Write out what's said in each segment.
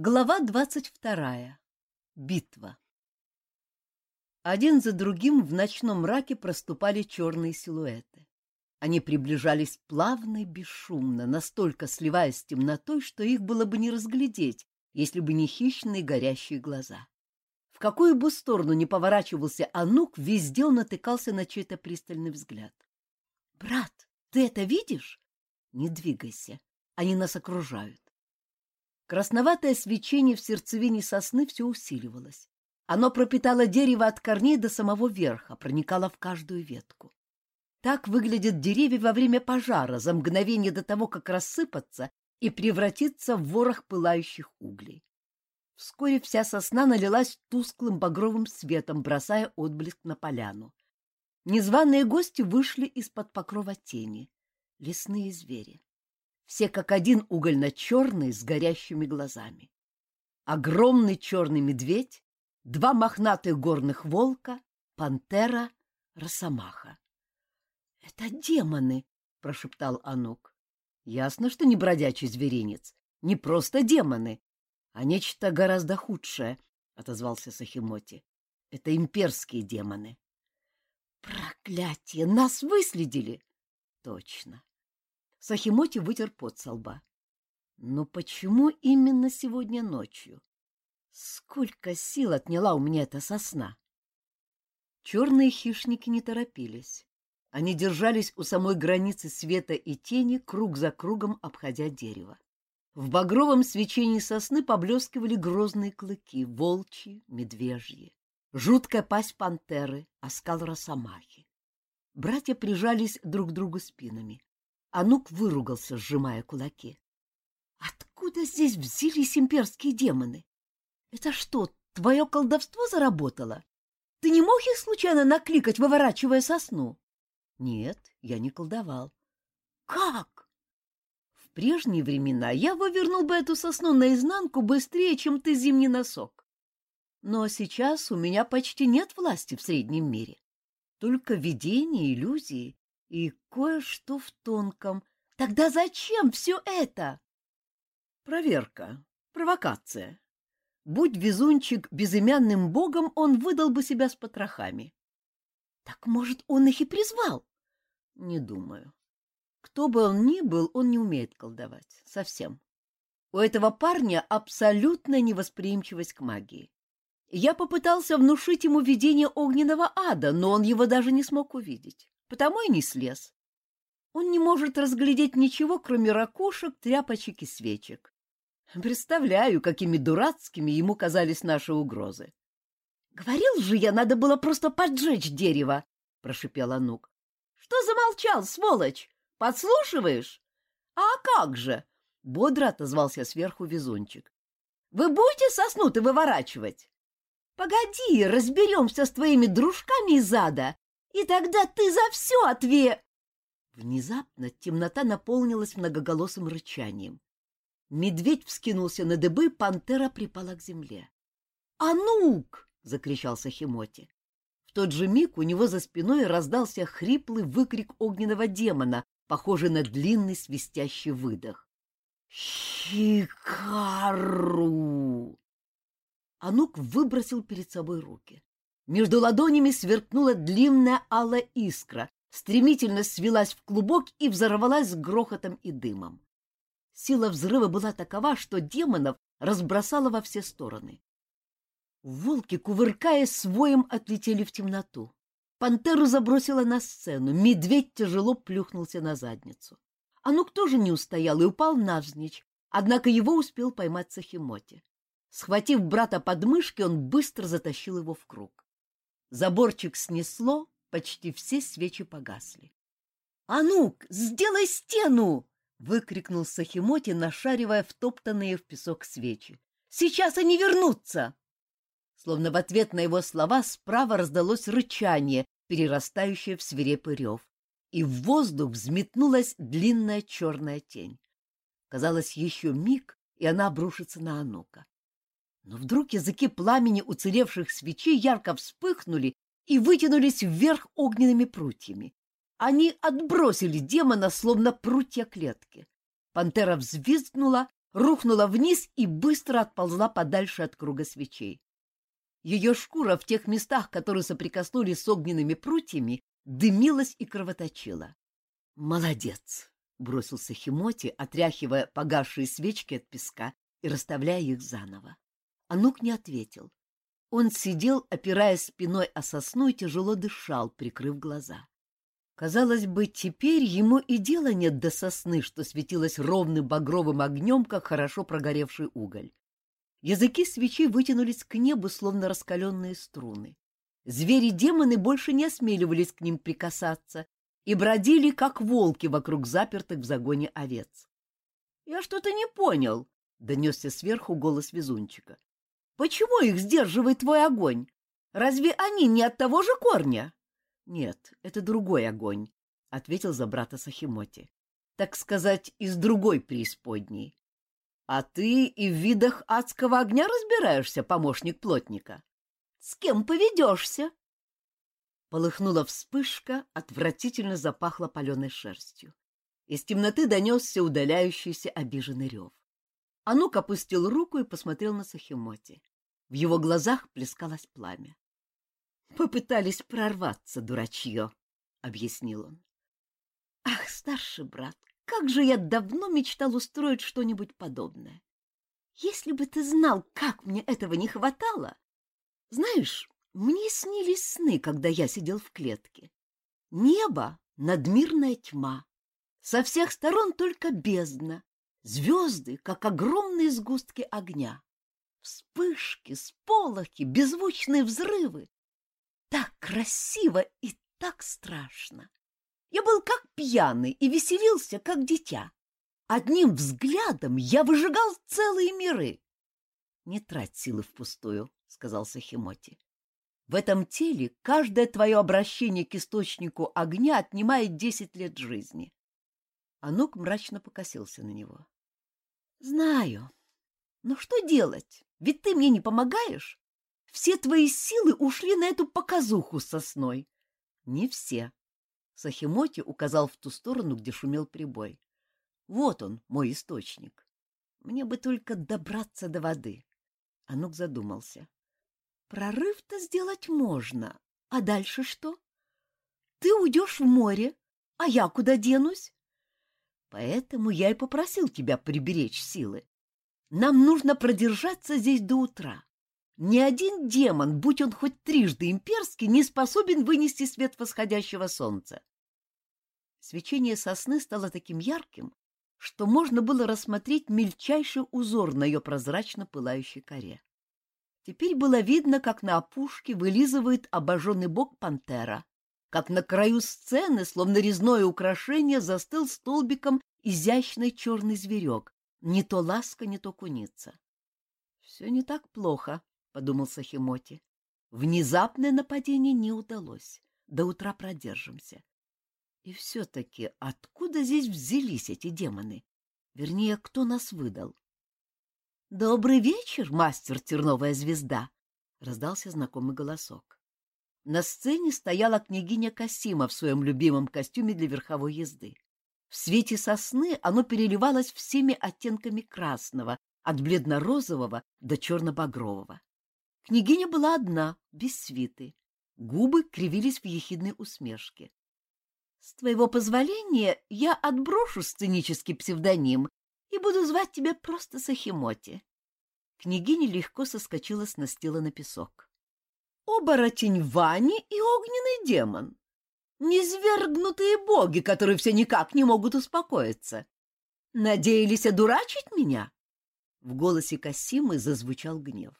Глава двадцать вторая. Битва. Один за другим в ночном мраке проступали черные силуэты. Они приближались плавно и бесшумно, настолько сливаясь с темнотой, что их было бы не разглядеть, если бы не хищные горящие глаза. В какую бы сторону ни поворачивался Анук, везде он натыкался на чей-то пристальный взгляд. — Брат, ты это видишь? Не двигайся, они нас окружают. Красноватое свечение в сердцевине сосны все усиливалось. Оно пропитало дерево от корней до самого верха, проникало в каждую ветку. Так выглядят деревья во время пожара, за мгновение до того, как рассыпаться и превратиться в ворох пылающих углей. Вскоре вся сосна налилась тусклым багровым светом, бросая отблеск на поляну. Незваные гости вышли из-под покрова тени. Лесные звери все как один угольно-черный с горящими глазами. Огромный черный медведь, два мохнатых горных волка, пантера, росомаха. — Это демоны, — прошептал Анук. — Ясно, что не бродячий зверинец, не просто демоны, а нечто гораздо худшее, — отозвался Сахимоти. — Это имперские демоны. — Проклятие! Нас выследили! — Точно. Сахимоти вытер пот со лба. Но почему именно сегодня ночью? Сколько сил отняла у меня эта сосна! Черные хищники не торопились. Они держались у самой границы света и тени, круг за кругом обходя дерево. В багровом свечении сосны поблескивали грозные клыки, волчьи, медвежьи. Жуткая пасть пантеры, оскал росомахи. Братья прижались друг к другу спинами. Анук выругался, сжимая кулаки. Откуда здесь взялись имперские демоны? Это что, твое колдовство заработало? Ты не мог их случайно накликать, выворачивая сосну? Нет, я не колдовал. Как? В прежние времена я вывернул бы эту сосну наизнанку быстрее, чем ты зимний носок. Но сейчас у меня почти нет власти в среднем мире. Только видения, иллюзии и кое-что в тонком. Тогда зачем все это? Проверка, провокация. Будь везунчик безымянным богом, он выдал бы себя с потрохами. Так, может, он их и призвал? Не думаю. Кто бы он ни был, он не умеет колдовать. Совсем. У этого парня абсолютная невосприимчивость к магии. Я попытался внушить ему видение огненного ада, но он его даже не смог увидеть потому и не слез. Он не может разглядеть ничего, кроме ракушек, тряпочек и свечек. Представляю, какими дурацкими ему казались наши угрозы. — Говорил же я, надо было просто поджечь дерево, — прошипел Анук. — Что замолчал, сволочь? Подслушиваешь? — А как же? — бодро отозвался сверху везунчик. — Вы будете сосну-то выворачивать? — Погоди, разберемся с твоими дружками из ада и тогда ты за все отве... Внезапно темнота наполнилась многоголосым рычанием. Медведь вскинулся на дыбы, пантера припала к земле. «Анук!» — закричал Сахимоти. В тот же миг у него за спиной раздался хриплый выкрик огненного демона, похожий на длинный свистящий выдох. «Хикару!» Анук выбросил перед собой руки. Между ладонями сверкнула длинная алая искра, стремительно свелась в клубок и взорвалась с грохотом и дымом. Сила взрыва была такова, что демонов разбросала во все стороны. Волки, кувыркаясь, своим отлетели в темноту. Пантеру забросила на сцену, медведь тяжело плюхнулся на задницу. Анук тоже не устоял и упал навзничь, однако его успел поймать Сахимоти. Схватив брата под мышки, он быстро затащил его в круг. Заборчик снесло, почти все свечи погасли. — Анук, сделай стену! — выкрикнул Сахимоти, нашаривая втоптанные в песок свечи. — Сейчас они вернутся! Словно в ответ на его слова справа раздалось рычание, перерастающее в свирепый рев, и в воздух взметнулась длинная черная тень. Казалось, еще миг, и она обрушится на Анука. Но вдруг языки пламени уцелевших свечей ярко вспыхнули и вытянулись вверх огненными прутьями. Они отбросили демона, словно прутья клетки. Пантера взвизгнула, рухнула вниз и быстро отползла подальше от круга свечей. Ее шкура в тех местах, которые соприкоснулись с огненными прутьями, дымилась и кровоточила. «Молодец!» — бросился Химоти, отряхивая погасшие свечки от песка и расставляя их заново. Анук не ответил. Он сидел, опираясь спиной о сосну и тяжело дышал, прикрыв глаза. Казалось бы, теперь ему и дела нет до сосны, что светилась ровным багровым огнем, как хорошо прогоревший уголь. Языки свечей вытянулись к небу, словно раскаленные струны. Звери-демоны больше не осмеливались к ним прикасаться и бродили, как волки, вокруг запертых в загоне овец. — Я что-то не понял, — донесся сверху голос везунчика. Почему их сдерживает твой огонь? Разве они не от того же корня? — Нет, это другой огонь, — ответил за брата Сахимоти. — Так сказать, из другой преисподней. — А ты и в видах адского огня разбираешься, помощник плотника? — С кем поведешься? Полыхнула вспышка, отвратительно запахло паленой шерстью. Из темноты донесся удаляющийся обиженный рев. Анук опустил руку и посмотрел на Сахимоти. В его глазах плескалось пламя. «Попытались прорваться, дурачье», — объяснил он. «Ах, старший брат, как же я давно мечтал устроить что-нибудь подобное! Если бы ты знал, как мне этого не хватало! Знаешь, мне снились сны, когда я сидел в клетке. Небо — надмирная тьма, со всех сторон только бездна, Звезды, как огромные сгустки огня. Вспышки, сполохи, беззвучные взрывы. Так красиво и так страшно. Я был как пьяный и веселился, как дитя. Одним взглядом я выжигал целые миры. — Не трать силы впустую, — сказал Сахимоти. В этом теле каждое твое обращение к источнику огня отнимает десять лет жизни. Анук мрачно покосился на него. Знаю. Но что делать? Ведь ты мне не помогаешь. Все твои силы ушли на эту показуху с сосной. Не все. Сахимоти указал в ту сторону, где шумел прибой. Вот он, мой источник. Мне бы только добраться до воды. Анук задумался. Прорыв-то сделать можно. А дальше что? Ты уйдешь в море, а я куда денусь? Поэтому я и попросил тебя приберечь силы. Нам нужно продержаться здесь до утра. Ни один демон, будь он хоть трижды имперский, не способен вынести свет восходящего солнца. Свечение сосны стало таким ярким, что можно было рассмотреть мельчайший узор на ее прозрачно пылающей коре. Теперь было видно, как на опушке вылизывает обожженный бок пантера, как на краю сцены, словно резное украшение, застыл столбиком изящный черный зверек, не то ласка, не то куница. — Все не так плохо, — подумал Сахимоти. Внезапное нападение не удалось. До утра продержимся. И все-таки откуда здесь взялись эти демоны? Вернее, кто нас выдал? — Добрый вечер, мастер Терновая звезда! — раздался знакомый голосок. На сцене стояла княгиня Касима в своем любимом костюме для верховой езды. В свете сосны оно переливалось всеми оттенками красного, от бледно-розового до черно-багрового. Княгиня была одна, без свиты. Губы кривились в ехидной усмешке. — С твоего позволения я отброшу сценический псевдоним и буду звать тебя просто Сахимоти. Княгиня легко соскочила с настила на песок оборотень Вани и огненный демон. Низвергнутые боги, которые все никак не могут успокоиться. Надеялись одурачить меня? В голосе Касимы зазвучал гнев.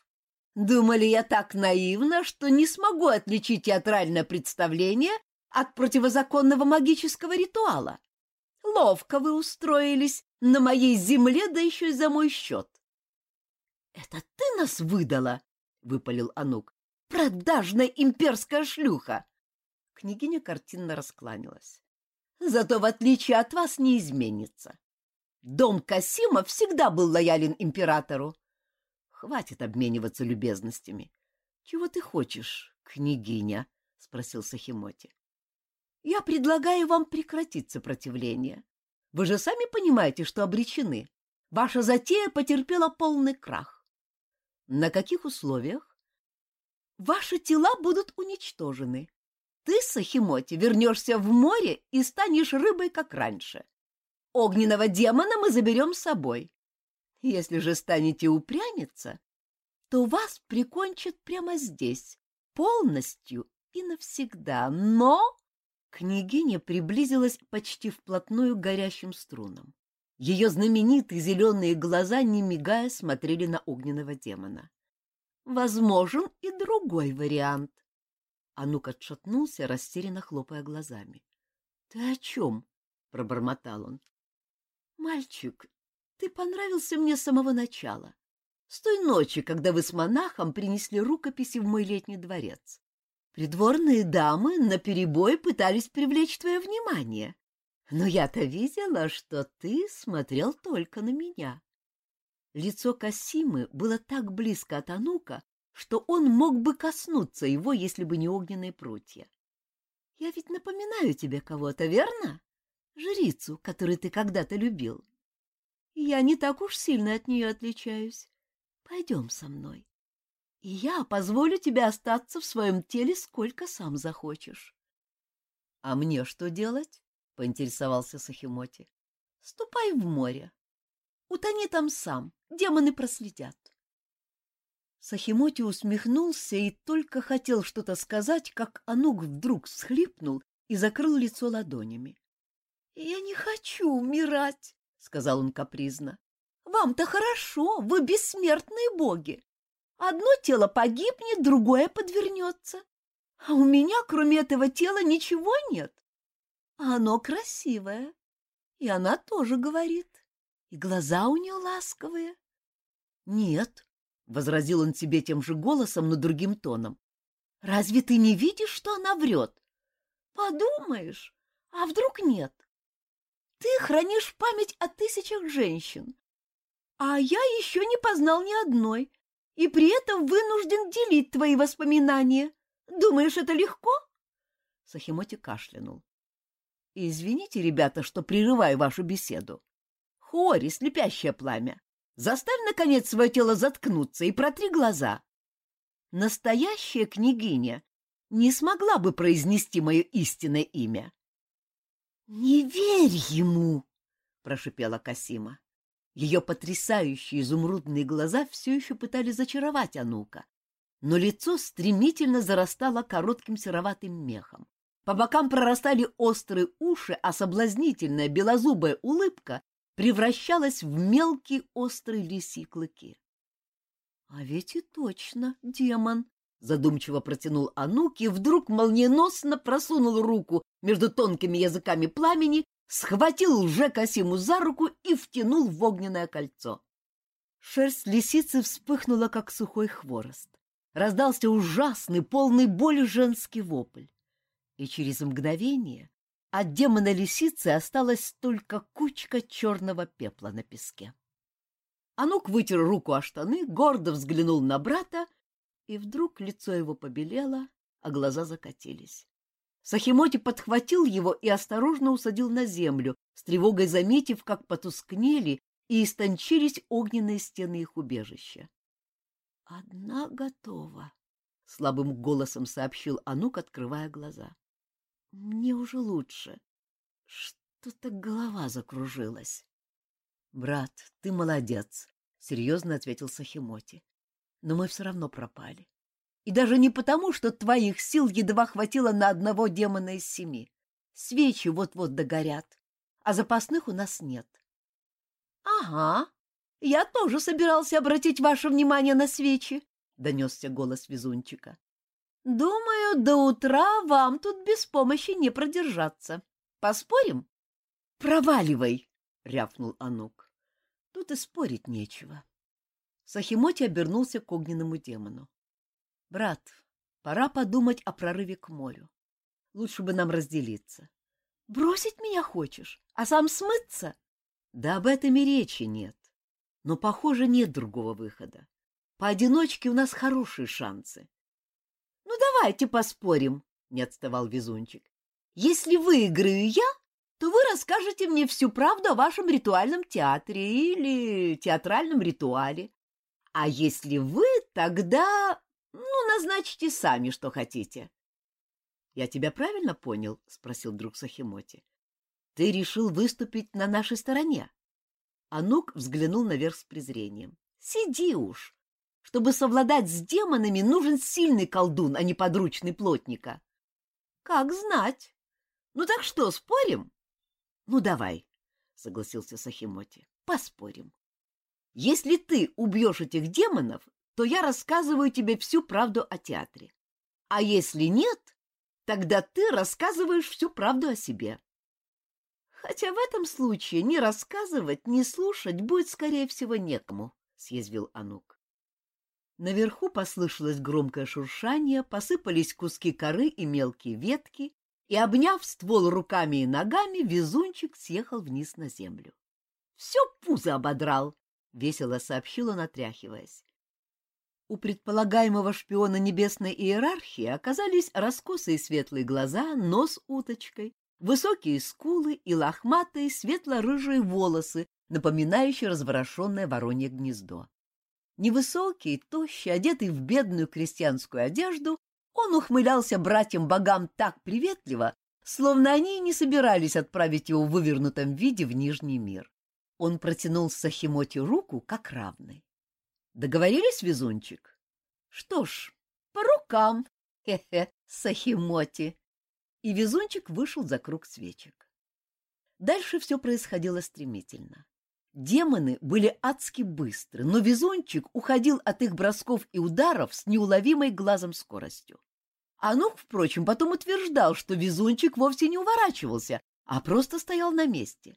Думали, я так наивна, что не смогу отличить театральное представление от противозаконного магического ритуала. Ловко вы устроились на моей земле, да еще и за мой счет. — Это ты нас выдала? — выпалил Анук. Продажная имперская шлюха! Княгиня картинно раскланялась. Зато, в отличие от вас, не изменится. Дом Касима всегда был лоялен императору. Хватит обмениваться любезностями. Чего ты хочешь, княгиня? — спросил Сахимоти. — Я предлагаю вам прекратить сопротивление. Вы же сами понимаете, что обречены. Ваша затея потерпела полный крах. На каких условиях? Ваши тела будут уничтожены. Ты, Сахимоти, вернешься в море и станешь рыбой, как раньше. Огненного демона мы заберем с собой. Если же станете упрямиться, то вас прикончат прямо здесь, полностью и навсегда. Но княгиня приблизилась почти вплотную к горящим струнам. Ее знаменитые зеленые глаза, не мигая, смотрели на огненного демона. Возможен и другой вариант. Анук отшатнулся, растерянно хлопая глазами. — Ты о чем? — пробормотал он. — Мальчик, ты понравился мне с самого начала. С той ночи, когда вы с монахом принесли рукописи в мой летний дворец. Придворные дамы наперебой пытались привлечь твое внимание. Но я-то видела, что ты смотрел только на меня. Лицо Касимы было так близко от Анука, что он мог бы коснуться его, если бы не огненные прутья. Я ведь напоминаю тебе кого-то, верно? Жрицу, которую ты когда-то любил. Я не так уж сильно от нее отличаюсь. Пойдем со мной, и я позволю тебе остаться в своем теле сколько сам захочешь. — А мне что делать? — поинтересовался Сахимоти. — Ступай в море. Утони там сам, демоны проследят. Сахимоти усмехнулся и только хотел что-то сказать, как Анук вдруг всхлипнул и закрыл лицо ладонями. — Я не хочу умирать, — сказал он капризно. — Вам-то хорошо, вы бессмертные боги. Одно тело погибнет, другое подвернется. А у меня, кроме этого тела, ничего нет. А оно красивое. И она тоже говорит. И глаза у нее ласковые. — Нет, — возразил он себе тем же голосом, но другим тоном. — Разве ты не видишь, что она врет? — Подумаешь, а вдруг нет? Ты хранишь память о тысячах женщин, а я еще не познал ни одной, и при этом вынужден делить твои воспоминания. Думаешь, это легко? Сахимоти кашлянул. — Извините, ребята, что прерываю вашу беседу. Хори, слепящее пламя, заставь, наконец, свое тело заткнуться и протри глаза. Настоящая княгиня не смогла бы произнести мое истинное имя. «Не верь ему!» — прошипела Касима. Ее потрясающие изумрудные глаза все еще пытались зачаровать Анука, но лицо стремительно зарастало коротким сероватым мехом. По бокам прорастали острые уши, а соблазнительная белозубая улыбка превращалась в мелкие острые лисьи клыки. — А ведь и точно демон! — задумчиво протянул Анук и вдруг молниеносно просунул руку между тонкими языками пламени, схватил лже-косиму за руку и втянул в огненное кольцо. Шерсть лисицы вспыхнула, как сухой хворост. Раздался ужасный, полный боли женский вопль. И через мгновение от демона лисицы осталась только кучка черного пепла на песке. Анук вытер руку о штаны, гордо взглянул на брата, и вдруг лицо его побелело, а глаза закатились. Сахимоти подхватил его и осторожно усадил на землю, с тревогой заметив, как потускнели и истончились огненные стены их убежища. — Одна готова, — слабым голосом сообщил Анук, открывая глаза. — Мне уже лучше. Что-то голова закружилась. — Брат, ты молодец, — серьезно ответил Сахимоти. — Но мы все равно пропали. И даже не потому, что твоих сил едва хватило на одного демона из семи. Свечи вот-вот догорят, а запасных у нас нет. — Ага, я тоже собирался обратить ваше внимание на свечи, — донесся голос везунчика. — Думаю, до утра вам тут без помощи не продержаться. Поспорим? — Проваливай, — рявкнул Анук. Тут и спорить нечего. Сахимоти обернулся к огненному демону. Брат, пора подумать о прорыве к морю. Лучше бы нам разделиться. Бросить меня хочешь, а сам смыться? Да об этом и речи нет. Но, похоже, нет другого выхода. Поодиночке у нас хорошие шансы. Давайте поспорим, — не отставал Везунчик. Если выиграю я, то вы расскажете мне всю правду о вашем ритуальном театре или театральном ритуале. А если вы, тогда, ну, назначите сами, что хотите. — Я тебя правильно понял? — спросил друг Сахимоти. — Ты решил выступить на нашей стороне? Анук взглянул наверх с презрением. — Сиди уж! Чтобы совладать с демонами, нужен сильный колдун, а не подручный плотника. — Как знать. Ну так что, спорим? — Ну давай, — согласился Сахимоти. — Поспорим. Если ты убьешь этих демонов, то я рассказываю тебе всю правду о театре. А если нет, тогда ты рассказываешь всю правду о себе. Хотя в этом случае ни рассказывать, ни слушать будет, скорее всего, некому, — съязвил Анук. Наверху послышалось громкое шуршание, посыпались куски коры и мелкие ветки, и, обняв ствол руками и ногами, везунчик съехал вниз на землю. — Все пузо ободрал, — весело сообщил он, отряхиваясь. У предполагаемого шпиона небесной иерархии оказались раскосые светлые глаза, нос уточкой, высокие скулы и лохматые светло-рыжие волосы, напоминающие разворошенное воронье гнездо. Невысокий, тощий, одетый в бедную крестьянскую одежду, он ухмылялся братьям-богам так приветливо, словно они не собирались отправить его в вывернутом виде в Нижний мир. Он протянул Сахимоте руку, как равный. Договорились, везунчик? Что ж, по рукам, хе-хе, Сахимоти. И везунчик вышел за круг свечек. Дальше все происходило стремительно. Демоны были адски быстры, но везунчик уходил от их бросков и ударов с неуловимой глазом скоростью. Анух, впрочем, потом утверждал, что везунчик вовсе не уворачивался, а просто стоял на месте.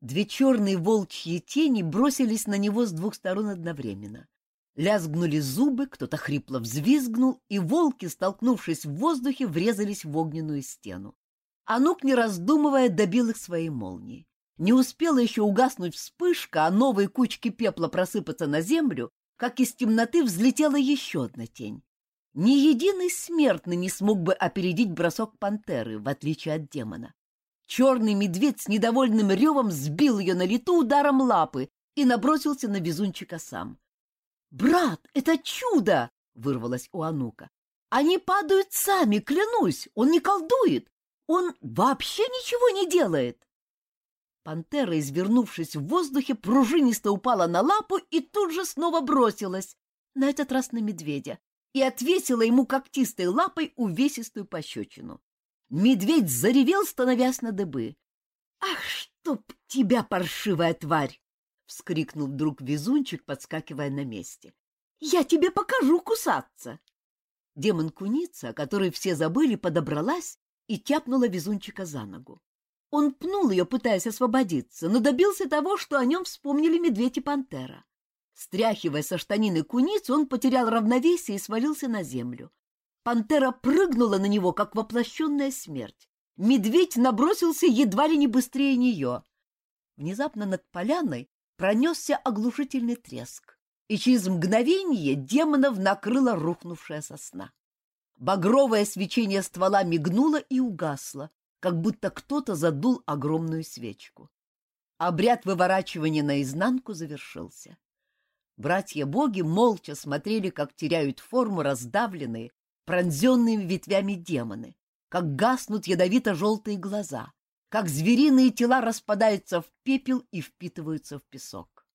Две черные волчьи тени бросились на него с двух сторон одновременно. Лязгнули зубы, кто-то хрипло взвизгнул, и волки, столкнувшись в воздухе, врезались в огненную стену. Анук, не раздумывая, добил их своей молнией. Не успела еще угаснуть вспышка, а новые кучки пепла просыпаться на землю, как из темноты взлетела еще одна тень. Ни единый смертный не смог бы опередить бросок пантеры, в отличие от демона. Черный медведь с недовольным ревом сбил ее на лету ударом лапы и набросился на везунчика сам. «Брат, это чудо!» — вырвалось у Анука. «Они падают сами, клянусь! Он не колдует! Он вообще ничего не делает!» Пантера, извернувшись в воздухе, пружинисто упала на лапу и тут же снова бросилась, на этот раз на медведя, и отвесила ему когтистой лапой увесистую пощечину. Медведь заревел, становясь на дыбы. «Ах, чтоб тебя, паршивая тварь!» — вскрикнул вдруг везунчик, подскакивая на месте. «Я тебе покажу кусаться!» Демон-куница, о которой все забыли, подобралась и тяпнула везунчика за ногу. Он пнул ее, пытаясь освободиться, но добился того, что о нем вспомнили медведь и пантера. Стряхивая со штанины куницу, он потерял равновесие и свалился на землю. Пантера прыгнула на него, как воплощенная смерть. Медведь набросился едва ли не быстрее нее. Внезапно над поляной пронесся оглушительный треск, и через мгновение демонов накрыла рухнувшая сосна. Багровое свечение ствола мигнуло и угасло, как будто кто-то задул огромную свечку. Обряд выворачивания наизнанку завершился. Братья-боги молча смотрели, как теряют форму раздавленные, пронзенными ветвями демоны, как гаснут ядовито-желтые глаза, как звериные тела распадаются в пепел и впитываются в песок.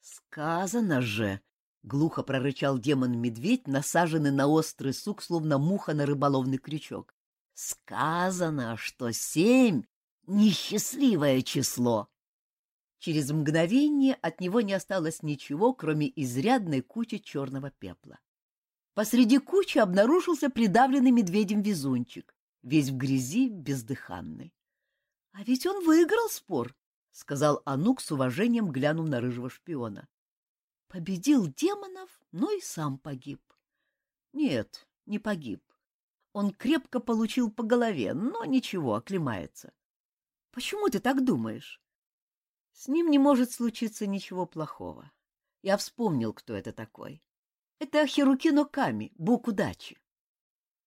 «Сказано же!» — глухо прорычал демон-медведь, насаженный на острый сук, словно муха на рыболовный крючок. «Сказано, что семь — несчастливое число!» Через мгновение от него не осталось ничего, кроме изрядной кучи черного пепла. Посреди кучи обнаружился придавленный медведем везунчик, весь в грязи, бездыханный. — А ведь он выиграл спор, — сказал Анук с уважением, глянув на рыжего шпиона. — Победил демонов, но и сам погиб. — Нет, не погиб. Он крепко получил по голове, но ничего, оклемается. — Почему ты так думаешь? — С ним не может случиться ничего плохого. Я вспомнил, кто это такой. Это Хирукино Ками, бог удачи.